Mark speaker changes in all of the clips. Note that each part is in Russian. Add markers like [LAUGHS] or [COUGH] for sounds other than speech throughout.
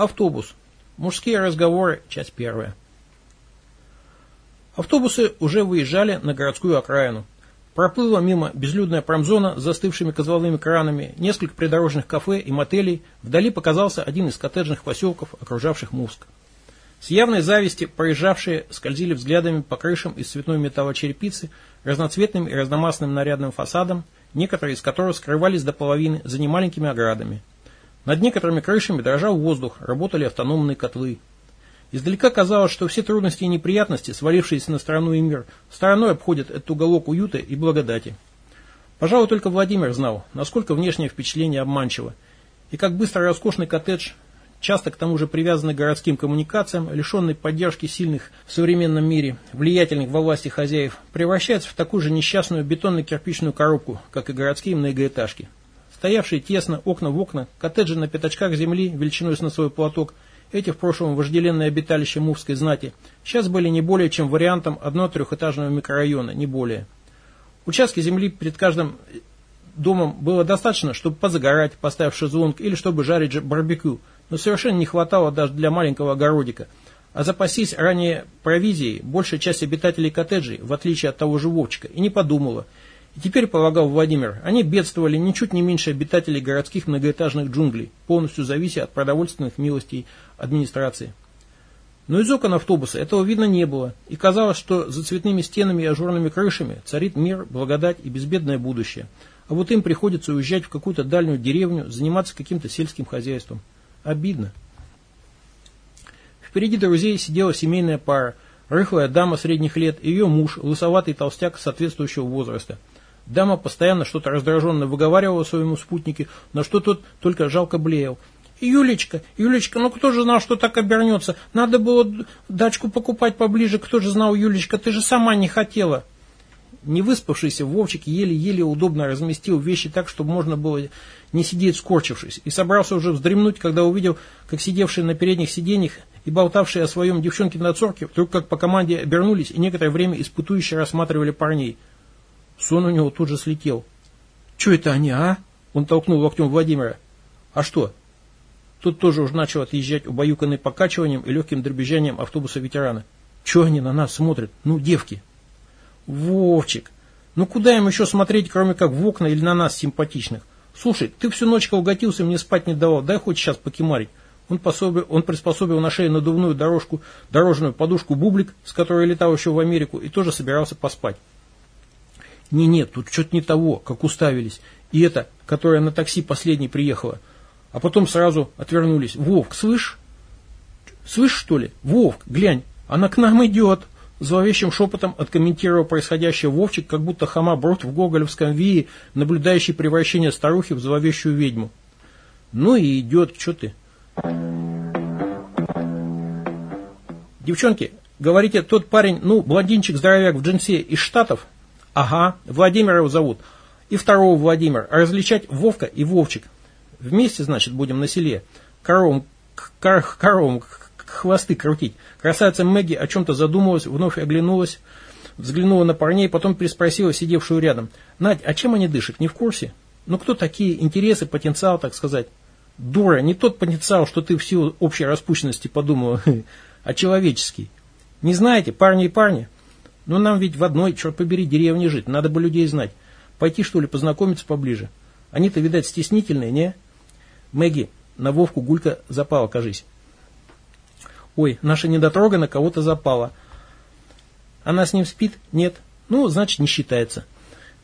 Speaker 1: Автобус. Мужские разговоры. Часть первая. Автобусы уже выезжали на городскую окраину. Проплыла мимо безлюдная промзона с застывшими козловыми кранами, несколько придорожных кафе и мотелей. Вдали показался один из коттеджных поселков, окружавших Мувск. С явной зависти проезжавшие скользили взглядами по крышам из цветной металлочерепицы, разноцветным и разномастным нарядным фасадом, некоторые из которых скрывались до половины за немаленькими оградами. Над некоторыми крышами дрожал воздух, работали автономные котлы. Издалека казалось, что все трудности и неприятности, свалившиеся на страну и мир, стороной обходят этот уголок уюта и благодати. Пожалуй, только Владимир знал, насколько внешнее впечатление обманчиво, и как быстро роскошный коттедж, часто к тому же привязанный к городским коммуникациям, лишенный поддержки сильных в современном мире, влиятельных во власти хозяев, превращается в такую же несчастную бетонно-кирпичную коробку, как и городские многоэтажки. Стоявшие тесно, окна в окна, коттеджи на пятачках земли, величиной с носовой платок, эти в прошлом вожделенные обиталища Мувской знати, сейчас были не более чем вариантом одного трехэтажного микрорайона, не более. Участки земли перед каждым домом было достаточно, чтобы позагорать, поставив шезлонг, или чтобы жарить барбекю, но совершенно не хватало даже для маленького огородика. А запасись ранее провизией, большая часть обитателей коттеджей, в отличие от того же Вовчика, и не подумала – и теперь, полагал Владимир, они бедствовали ничуть не меньше обитателей городских многоэтажных джунглей, полностью завися от продовольственных милостей администрации. Но из окон автобуса этого видно не было, и казалось, что за цветными стенами и ажурными крышами царит мир, благодать и безбедное будущее. А вот им приходится уезжать в какую-то дальнюю деревню, заниматься каким-то сельским хозяйством. Обидно. Впереди друзей сидела семейная пара, рыхлая дама средних лет и ее муж, лысоватый толстяк соответствующего возраста – Дама постоянно что-то раздраженно выговаривала своему спутнике, но что тот только жалко блеял. «Юлечка, Юлечка, ну кто же знал, что так обернется? Надо было дачку покупать поближе, кто же знал, Юлечка, ты же сама не хотела». Не выспавшийся Вовчик еле-еле удобно разместил вещи так, чтобы можно было не сидеть скорчившись, и собрался уже вздремнуть, когда увидел, как сидевшие на передних сиденьях и болтавшие о своем девчонке на цорке вдруг как по команде обернулись и некоторое время испытующе рассматривали парней – Сон у него тут же слетел. «Че это они, а?» Он толкнул локтем Владимира. «А что?» Тут тоже уже начал отъезжать, убаюканный покачиванием и легким дребезжанием автобуса ветерана. «Че они на нас смотрят? Ну, девки!» «Вовчик! Ну куда им еще смотреть, кроме как в окна или на нас симпатичных? Слушай, ты всю ночь колготился, мне спать не давал, дай хоть сейчас покемарить». Он, пособил, он приспособил на шее надувную дорожку, дорожную подушку бублик, с которой летал еще в Америку, и тоже собирался поспать. Не, нет, тут что-то не того, как уставились. И это, которая на такси последней приехала. А потом сразу отвернулись. Вовк, слышь? Слышь, что ли? Вовк, глянь, она к нам идет. Зловещим шепотом откомментировал происходящее Вовчик, как будто хама брод в гоголевском вии, наблюдающий превращение старухи в зловещую ведьму. Ну и идет, что ты? Девчонки, говорите, тот парень, ну, блондинчик-здоровяк в джинсе из Штатов, Ага, Владимир его зовут. И второго Владимир. А различать Вовка и Вовчик. Вместе, значит, будем на селе. Коровам, кор, коровам хвосты крутить. Красавица Мэгги о чем-то задумалась, вновь оглянулась, взглянула на парней, потом переспросила сидевшую рядом. Надь, а чем они дышат, не в курсе? Ну кто такие интересы, потенциал, так сказать? Дура, не тот потенциал, что ты в силу общей распущенности подумала, [LAUGHS] а человеческий. Не знаете, парни и парни? Ну, нам ведь в одной, черт побери, деревне жить, надо бы людей знать. Пойти, что ли, познакомиться поближе. Они-то, видать, стеснительные, не? Мэгги, на Вовку Гулька запала, кажись. Ой, наша недотрога на кого-то запала. Она с ним спит? Нет. Ну, значит, не считается.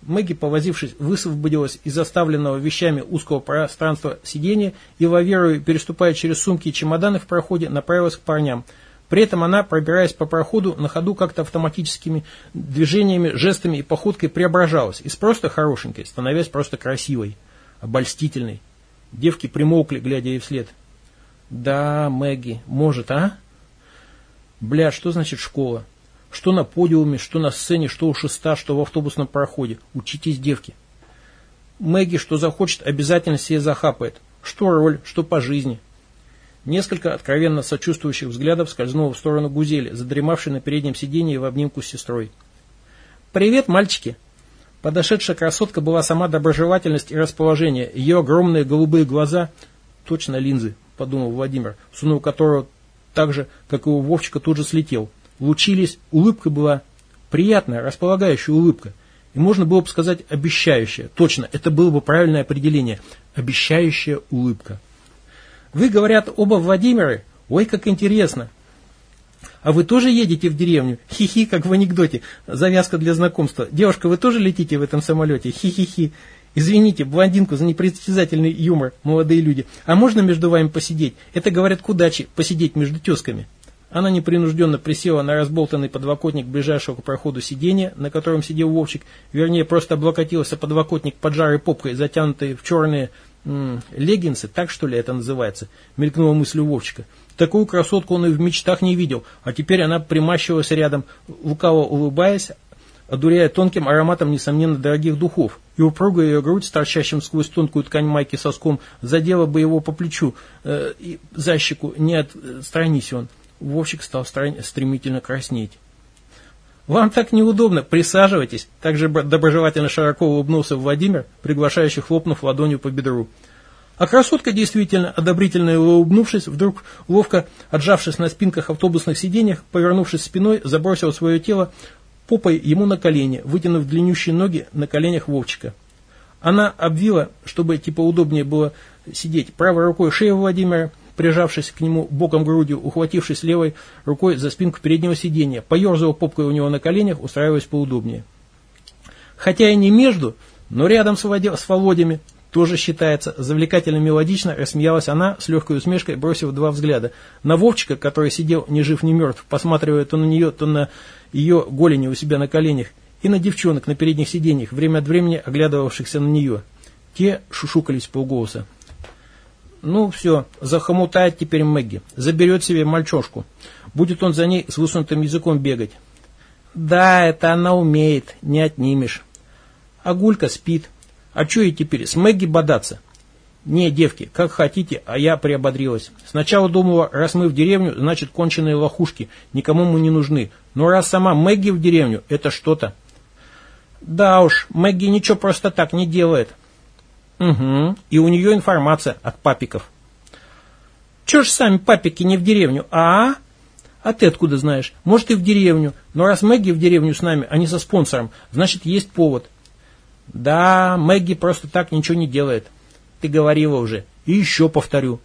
Speaker 1: Мэгги, повозившись, высвободилась из заставленного вещами узкого пространства сиденья и, лавируя, переступая через сумки и чемоданы в проходе, направилась к парням – при этом она, пробираясь по проходу, на ходу как-то автоматическими движениями, жестами и походкой преображалась. Из просто хорошенькой, становясь просто красивой, обольстительной. Девки примолкли, глядя ей вслед. Да, Мэгги, может, а? Бля, что значит школа? Что на подиуме, что на сцене, что у шеста, что в автобусном проходе. Учитесь, девки. Мэгги, что захочет, обязательно себе захапает. Что роль, что по жизни. Несколько откровенно сочувствующих взглядов скользнуло в сторону Гузели, задремавшей на переднем сиденье в обнимку с сестрой. «Привет, мальчики!» Подошедшая красотка была сама доброжелательность и расположение. Ее огромные голубые глаза, точно линзы, подумал Владимир, сунув которого так же, как и у Вовчика, тут же слетел. Лучились, улыбка была приятная, располагающая улыбка. И можно было бы сказать обещающая. Точно, это было бы правильное определение. Обещающая улыбка. Вы, говорят, оба Владимиры? Ой, как интересно. А вы тоже едете в деревню? Хи-хи, как в анекдоте. Завязка для знакомства. Девушка, вы тоже летите в этом самолете? Хи-хи-хи. Извините, блондинку за непритязательный юмор, молодые люди. А можно между вами посидеть? Это, говорят, к удаче, посидеть между тезками. Она непринужденно присела на разболтанный подлокотник ближайшего к проходу сиденья, на котором сидел Вовчик, вернее, просто облокотился подлокотник поджарой попкой, затянутой в черные м леггинсы, так что ли это называется, мелькнула мысль у Вовчика. Такую красотку он и в мечтах не видел, а теперь она примащивалась рядом, лукаво улыбаясь, одуряя тонким ароматом, несомненно, дорогих духов. И упругая ее грудь, торчащим сквозь тонкую ткань майки соском, задела бы его по плечу э, и за щеку, не отстранись он. Вовчик стал стремительно краснеть. «Вам так неудобно, присаживайтесь», также доброжелательно широко улыбнулся Владимир, приглашающий хлопнув ладонью по бедру. А красотка действительно, одобрительно улыбнувшись, вдруг ловко отжавшись на спинках автобусных сиденьях, повернувшись спиной, забросила свое тело попой ему на колени, вытянув длиннющие ноги на коленях Вовчика. Она обвила, чтобы типа удобнее было сидеть, правой рукой шею Владимира, прижавшись к нему боком грудью, ухватившись левой рукой за спинку переднего сиденья, поерзала попкой у него на коленях, устраиваясь поудобнее. Хотя и не между, но рядом с, Володями, тоже считается. Завлекательно мелодично рассмеялась она с легкой усмешкой, бросив два взгляда. На Вовчика, который сидел ни жив, ни мертв, посматривая то на нее, то на ее голени у себя на коленях, и на девчонок на передних сиденьях, время от времени оглядывавшихся на нее. Те шушукались полголоса. Ну, все, захомутает теперь Мэгги. Заберет себе мальчошку. Будет он за ней с высунутым языком бегать. Да, это она умеет, не отнимешь. А Гулька спит. А что ей теперь, с Мэгги бодаться? Не, девки, как хотите, а я приободрилась. Сначала думала, раз мы в деревню, значит конченые лохушки, никому мы не нужны. Но раз сама Мэгги в деревню, это что-то. Да уж, Мэгги ничего просто так не делает. Угу, и у нее информация от папиков. Чего ж сами папики не в деревню, а? А ты откуда знаешь? Может и в деревню, но раз Мэгги в деревню с нами, а не со спонсором, значит есть повод. Да, Мэгги просто так ничего не делает. Ты говорила уже. И еще повторю.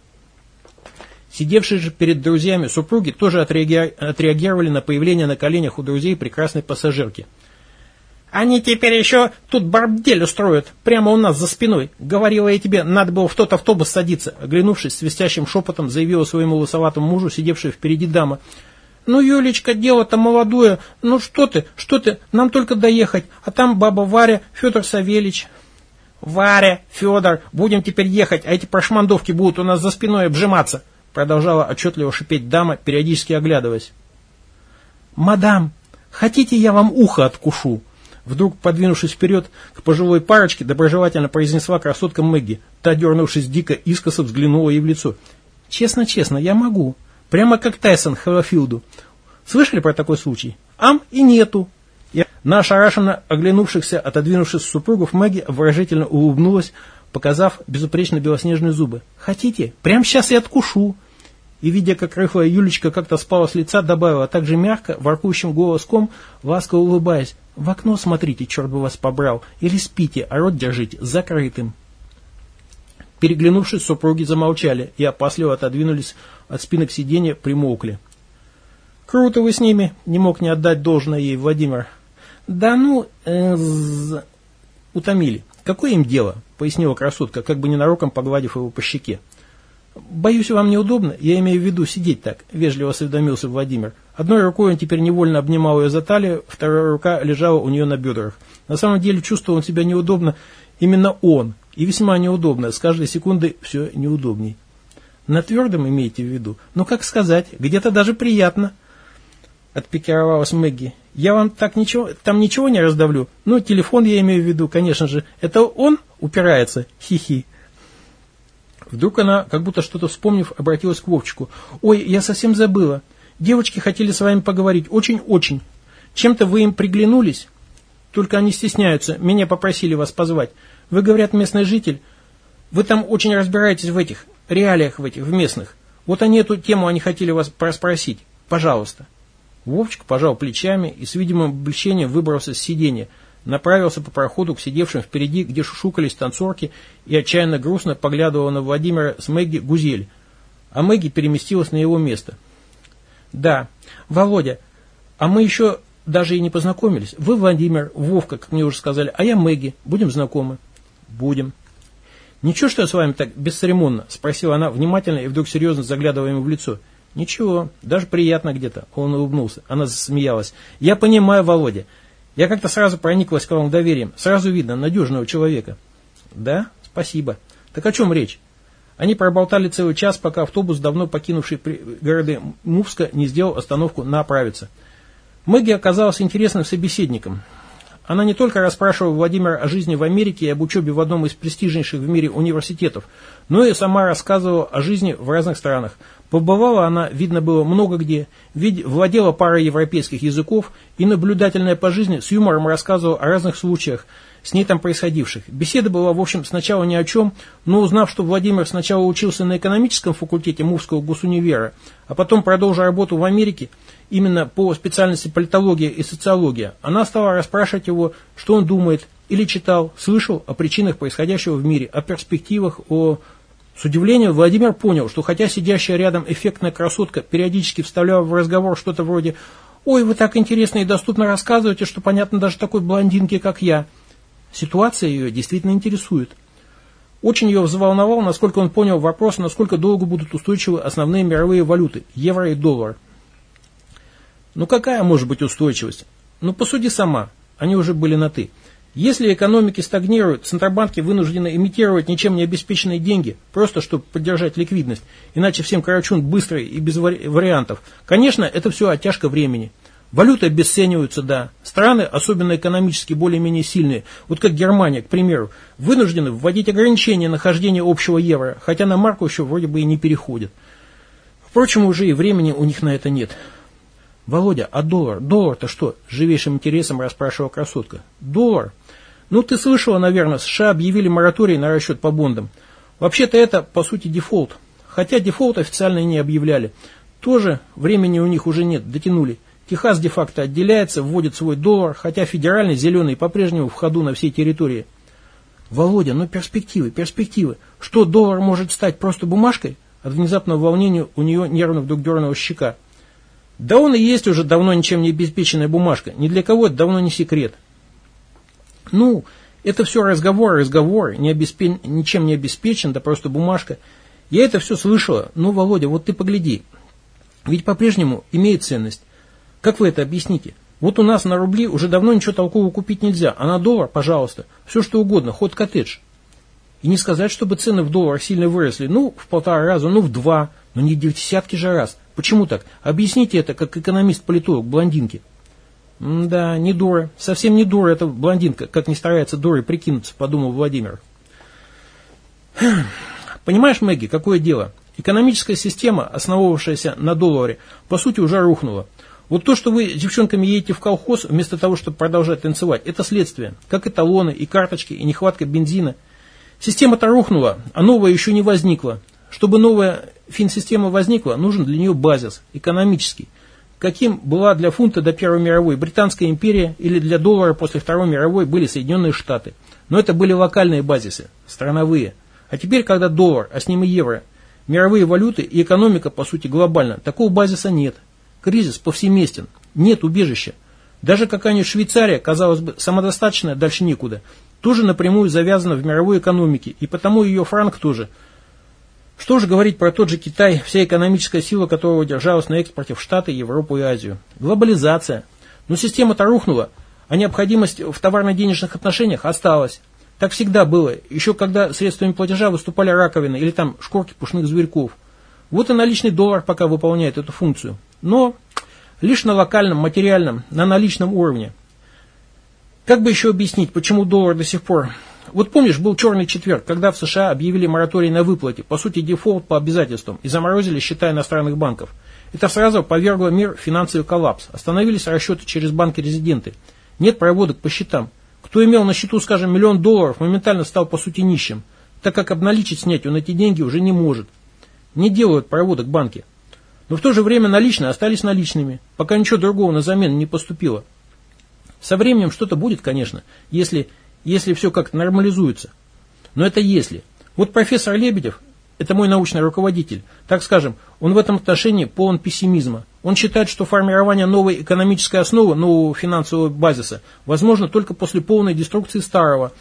Speaker 1: Сидевшие же перед друзьями супруги тоже отреагировали на появление на коленях у друзей прекрасной пассажирки. «Они теперь еще тут бордель устроят, прямо у нас за спиной. Говорила я тебе, надо было в тот автобус садиться». Оглянувшись, свистящим шепотом заявила своему лысоватому мужу, сидевшая впереди дама – «Ну, Юлечка, дело-то молодое. Ну, что ты, что ты, нам только доехать. А там баба Варя, Федор Савельич». «Варя, Федор, будем теперь ехать, а эти прошмандовки будут у нас за спиной обжиматься», продолжала отчетливо шипеть дама, периодически оглядываясь. «Мадам, хотите, я вам ухо откушу?» Вдруг, подвинувшись вперед к пожилой парочке, доброжелательно произнесла красотка Мэгги. Та, дернувшись дико, искоса взглянула ей в лицо. «Честно-честно, я могу. Прямо как Тайсон Хэллофилду. Слышали про такой случай? Ам и нету. Я, на ошарашенно оглянувшихся, отодвинувшись супругов, Мэгги выражительно улыбнулась, показав безупречно белоснежные зубы. «Хотите? Прямо сейчас я откушу!» И, видя, как рыхлая Юлечка как-то спала с лица, добавила так же мягко, воркующим голоском, ласково улыбаясь. «В окно смотрите, черт бы вас побрал, или спите, а рот держите закрытым». Переглянувшись, супруги замолчали и опасливо отодвинулись от спинок сиденья, примолкли. «Круто вы с ними!» — не мог не отдать должное ей Владимир. «Да ну, э, утомили. Какое им дело?» — пояснила красотка, как бы ненароком погладив его по щеке. «Боюсь, вам неудобно. Я имею в виду сидеть так», — вежливо осведомился Владимир. Одной рукой он теперь невольно обнимал ее за талию, вторая рука лежала у нее на бедрах. На самом деле чувствовал он себя неудобно именно он, и весьма неудобно, с каждой секундой все неудобней. На твердом имейте в виду. Ну, как сказать, где-то даже приятно. Отпикировалась Мэгги. Я вам так ничего, там ничего не раздавлю. Ну, телефон я имею в виду, конечно же. Это он упирается? Хи-хи. Вдруг она, как будто что-то вспомнив, обратилась к Вовчику. Ой, я совсем забыла. Девочки хотели с вами поговорить. Очень-очень. Чем-то вы им приглянулись? Только они стесняются. Меня попросили вас позвать. Вы, говорят, местный житель. Вы там очень разбираетесь в этих реалиях в этих, в местных. Вот они эту тему, они хотели вас спросить. Пожалуйста. Вовчик пожал плечами и с видимым облегчением выбрался с сиденья, направился по проходу к сидевшим впереди, где шушукались танцорки, и отчаянно грустно поглядывала на Владимира с Мэгги Гузель. А Мэгги переместилась на его место. «Да, Володя, а мы еще даже и не познакомились. Вы Владимир, Вовка, как мне уже сказали, а я Мэгги. Будем знакомы?» «Будем». «Ничего, что я с вами так бесцеремонно?» – спросила она внимательно и вдруг серьезно заглядывая ему в лицо – Ничего, даже приятно где-то. Он улыбнулся. Она засмеялась. Я понимаю, Володя. Я как-то сразу прониклась к вам доверием. Сразу видно надежного человека. Да? Спасибо. Так о чем речь? Они проболтали целый час, пока автобус, давно покинувший города Мувска, не сделал остановку на оправиться. Мэгги оказалась интересным собеседником. Она не только расспрашивала Владимира о жизни в Америке и об учебе в одном из престижнейших в мире университетов, но и сама рассказывала о жизни в разных странах. Побывала она, видно было, много где, ведь владела парой европейских языков и наблюдательная по жизни с юмором рассказывала о разных случаях, с ней там происходивших. Беседа была, в общем, сначала ни о чем, но узнав, что Владимир сначала учился на экономическом факультете Мувского госунивера, а потом продолжил работу в Америке, именно по специальности политология и социология, она стала расспрашивать его, что он думает или читал, слышал о причинах происходящего в мире, о перспективах, о... С удивлением Владимир понял, что хотя сидящая рядом эффектная красотка периодически вставляла в разговор что-то вроде «Ой, вы так интересно и доступно рассказываете, что понятно даже такой блондинке, как я», ситуация ее действительно интересует. Очень ее взволновал, насколько он понял вопрос, насколько долго будут устойчивы основные мировые валюты – евро и доллар – ну какая может быть устойчивость? Ну посуди сама, они уже были на «ты». Если экономики стагнируют, центробанки вынуждены имитировать ничем не обеспеченные деньги, просто чтобы поддержать ликвидность, иначе всем карачун быстро и без вариантов. Конечно, это все оттяжка времени. Валюты обесцениваются, да. Страны, особенно экономически более-менее сильные, вот как Германия, к примеру, вынуждены вводить ограничения на хождение общего евро, хотя на марку еще вроде бы и не переходят. Впрочем, уже и времени у них на это нет. «Володя, а доллар? Доллар-то что?» – живейшим интересом расспрашивала красотка. «Доллар? Ну, ты слышала, наверное, США объявили мораторий на расчет по бондам. Вообще-то это, по сути, дефолт. Хотя дефолт официально и не объявляли. Тоже времени у них уже нет, дотянули. Техас де-факто отделяется, вводит свой доллар, хотя федеральный зеленый по-прежнему в ходу на всей территории. Володя, ну перспективы, перспективы. Что, доллар может стать просто бумажкой? От внезапного волнения у нее нервно вдруг дернула щека. Да он и есть уже давно ничем не обеспеченная бумажка. Ни для кого это давно не секрет. Ну, это все разговоры, разговоры, не обеспе... ничем не обеспечен, да просто бумажка. Я это все слышала. Ну, Володя, вот ты погляди. Ведь по-прежнему имеет ценность. Как вы это объясните? Вот у нас на рубли уже давно ничего толкового купить нельзя, а на доллар, пожалуйста, все что угодно, хоть коттедж. И не сказать, чтобы цены в долларах сильно выросли, ну, в полтора раза, ну, в два, но не в десятки же раз. Почему так? Объясните это как экономист-политолог блондинки. да, не дура. Совсем не дура эта блондинка, как не старается дурой прикинуться, подумал Владимир. Понимаешь, Мэгги, какое дело? Экономическая система, основывавшаяся на долларе, по сути уже рухнула. Вот то, что вы с девчонками едете в колхоз, вместо того, чтобы продолжать танцевать, это следствие. Как и талоны, и карточки, и нехватка бензина. Система-то рухнула, а новая еще не возникла. Чтобы новая финсистема возникла, нужен для нее базис, экономический. Каким была для фунта до Первой мировой Британская империя или для доллара после Второй мировой были Соединенные Штаты. Но это были локальные базисы, страновые. А теперь, когда доллар, а с ним и евро, мировые валюты и экономика, по сути, глобально, такого базиса нет. Кризис повсеместен, нет убежища. Даже какая-нибудь Швейцария, казалось бы, самодостаточная, дальше некуда, тоже напрямую завязана в мировой экономике, и потому ее франк тоже – что же говорить про тот же Китай, вся экономическая сила которого держалась на экспорте в Штаты, Европу и Азию. Глобализация. Но система-то рухнула, а необходимость в товарно-денежных отношениях осталась. Так всегда было, еще когда средствами платежа выступали раковины или там шкурки пушных зверьков. Вот и наличный доллар пока выполняет эту функцию. Но лишь на локальном, материальном, на наличном уровне. Как бы еще объяснить, почему доллар до сих пор вот помнишь, был черный четверг, когда в США объявили мораторий на выплате, по сути дефолт по обязательствам, и заморозили счета иностранных банков. Это сразу повергло мир в финансовый коллапс. Остановились расчеты через банки-резиденты. Нет проводок по счетам. Кто имел на счету, скажем, миллион долларов, моментально стал по сути нищим, так как обналичить снять он эти деньги уже не может. Не делают проводок банки. Но в то же время наличные остались наличными, пока ничего другого на замену не поступило. Со временем что-то будет, конечно, если, если все как-то нормализуется. Но это если. Вот профессор Лебедев, это мой научный руководитель, так скажем, он в этом отношении полон пессимизма. Он считает, что формирование новой экономической основы, нового финансового базиса, возможно только после полной деструкции старого.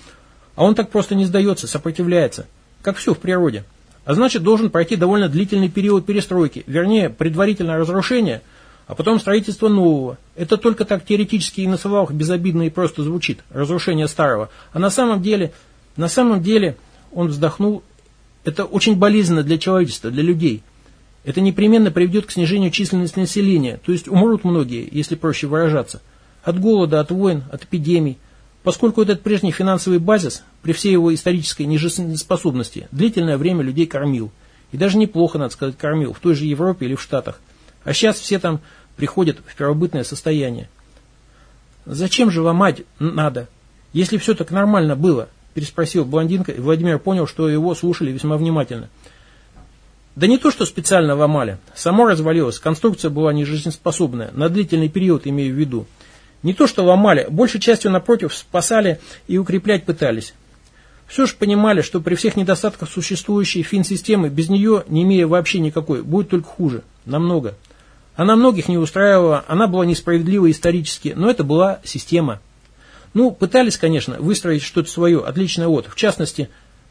Speaker 1: А он так просто не сдается, сопротивляется. Как все в природе. А значит, должен пройти довольно длительный период перестройки, вернее, предварительное разрушение, а потом строительство нового. Это только так теоретически и на словах безобидно и просто звучит, разрушение старого. А на самом деле, на самом деле, он вздохнул, это очень болезненно для человечества, для людей. Это непременно приведет к снижению численности населения, то есть умрут многие, если проще выражаться. От голода, от войн, от эпидемий – Поскольку этот прежний финансовый базис, при всей его исторической нежизнеспособности, длительное время людей кормил. И даже неплохо, надо сказать, кормил, в той же Европе или в Штатах. А сейчас все там приходят в первобытное состояние. «Зачем же ломать надо, если все так нормально было?» переспросил блондинка, и Владимир понял, что его слушали весьма внимательно. Да не то, что специально ломали. Само развалилось, конструкция была нежизнеспособная, на длительный период имею в виду. Не то что ломали, большей частью напротив спасали и укреплять пытались. Все же понимали, что при всех недостатках существующей фин-системы без нее, не имея вообще никакой, будет только хуже. Намного. Она многих не устраивала, она была несправедлива исторически, но это была система. Ну, пытались, конечно, выстроить что-то свое, отличное от. В частности,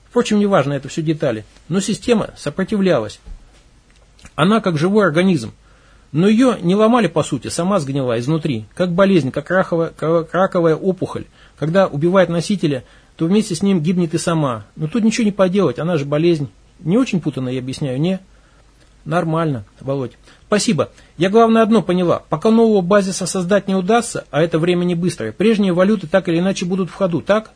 Speaker 1: впрочем, неважно, это все детали. Но система сопротивлялась. Она как живой организм. Но ее не ломали по сути, сама сгнила изнутри, как болезнь, как раковая, раковая опухоль. Когда убивает носителя, то вместе с ним гибнет и сама. Но тут ничего не поделать, она же болезнь. Не очень путанно я объясняю, не? Нормально, Володь. Спасибо. Я главное одно поняла. Пока нового базиса создать не удастся, а это время не быстрое, прежние валюты так или иначе будут в ходу, так?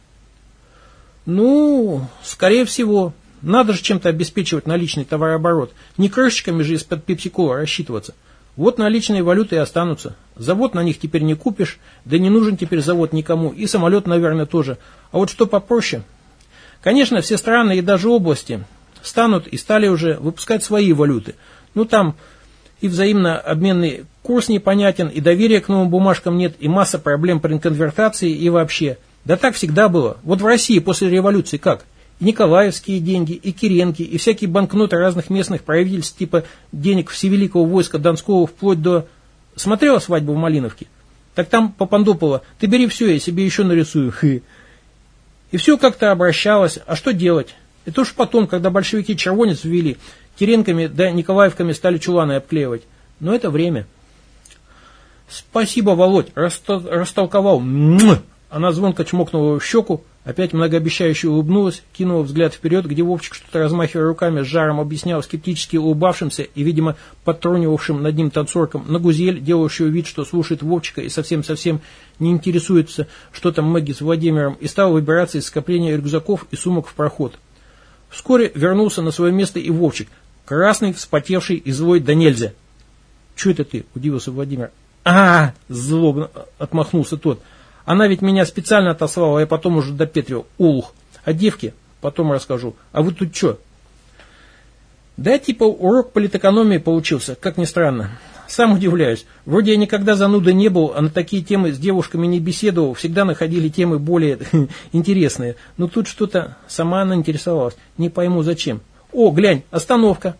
Speaker 1: Ну, скорее всего. Надо же чем-то обеспечивать наличный товарооборот. Не крышечками же из-под пепси-кола рассчитываться. Вот наличные валюты и останутся. Завод на них теперь не купишь, да не нужен теперь завод никому, и самолет, наверное, тоже. А вот что попроще? Конечно, все страны и даже области станут и стали уже выпускать свои валюты. Ну там и взаимно обменный курс непонятен, и доверия к новым бумажкам нет, и масса проблем при конвертации и вообще. Да так всегда было. Вот в России после революции как? Николаевские деньги, и Киренки, и всякие банкноты разных местных правительств, типа денег Всевеликого войска Донского, вплоть до... Смотрела свадьбу в Малиновке? Так там Попандопова, ты бери все, я себе еще нарисую. Хы. И все как-то обращалось. А что делать? Это уж потом, когда большевики червонец ввели, Киренками да Николаевками стали чуланы обклеивать. Но это время. Спасибо, Володь, растолковал. Она звонко чмокнула в щеку, Опять многообещающе улыбнулась, кинула взгляд вперед, где Вовчик, что-то размахивая руками, с жаром объяснял скептически улыбавшимся и, видимо, подтрунивавшим над ним танцоркам на гузель, делающую вид, что слушает Вовчика и совсем-совсем не интересуется, что там Мэгги с Владимиром, и стал выбираться из скопления рюкзаков и сумок в проход. Вскоре вернулся на свое место и Вовчик, красный, вспотевший и злой да нельзя. «Че это ты?» – удивился Владимир. а, -а, -а злобно отмахнулся тот – она ведь меня специально отослала, я потом уже допетрил. Улух. А девки? Потом расскажу. А вы тут что? Да, типа урок политэкономии получился, как ни странно. Сам удивляюсь. Вроде я никогда занудой не был, а на такие темы с девушками не беседовал. Всегда находили темы более [LAUGHS] интересные. Но тут что-то сама она интересовалась. Не пойму зачем. О, глянь, остановка.